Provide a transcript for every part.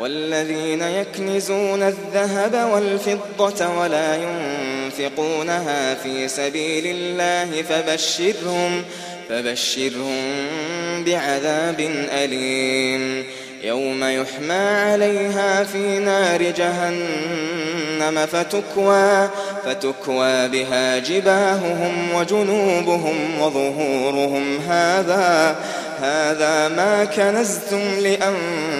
والذين يكنزون الذهب والفضة ولا ينفقونها في سبيل الله فبشرهم فبشرهم بعذاب أليم. يوم يحمى عليها في نار جهنم فتكوى فتكوى بها جباههم وجنوبهم وظهورهم. هذا هذا ما كنزتم لأنفسكم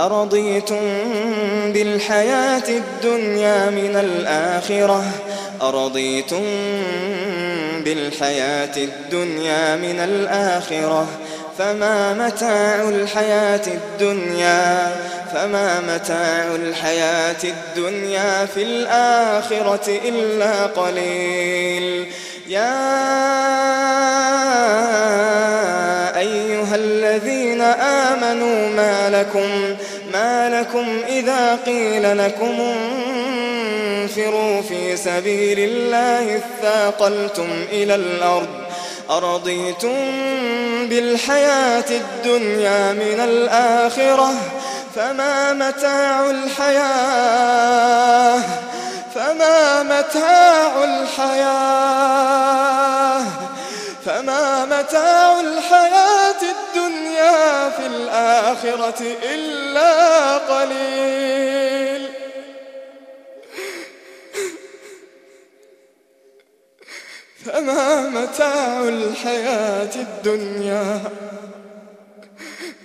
أرضيتم بالحياة الدنيا من الآخرة؟ أرضيتم بالحياة الدنيا من الآخرة؟ فما متاع الحياة الدنيا؟ فما متاع الحياة الدنيا في الآخرة إلا قليل. يا أيها الذين آمنوا ما لكم ما لكم إذا قيل لكم انفروا في سبيل الله اثاقلتم إلى الأرض أرضيتم بالحياة الدنيا من الآخرة فما متاع الحياة فما متاع الحياة فما متاع الحياة الدنيا في الآخرة إلا قليل فما متاع الحياة الدنيا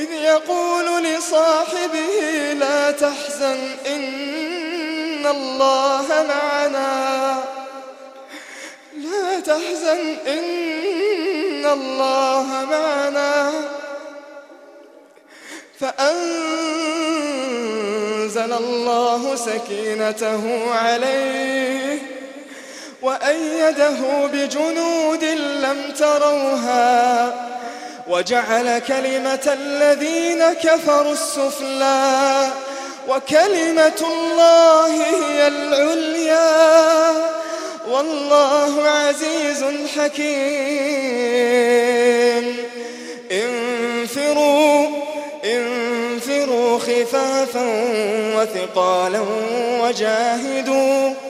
إذ يقول لصاحبه لا تحزن إن الله معنا. لا تحزن إن الله معنا. فأنزل الله سكينته عليه وأيده بجنود لم تروها. وجعل كلمة الذين كفروا السفلى وكلمة الله هي العليا. والله عزيز حكيم. انفروا انفروا خفافا وثقالا وجاهدوا.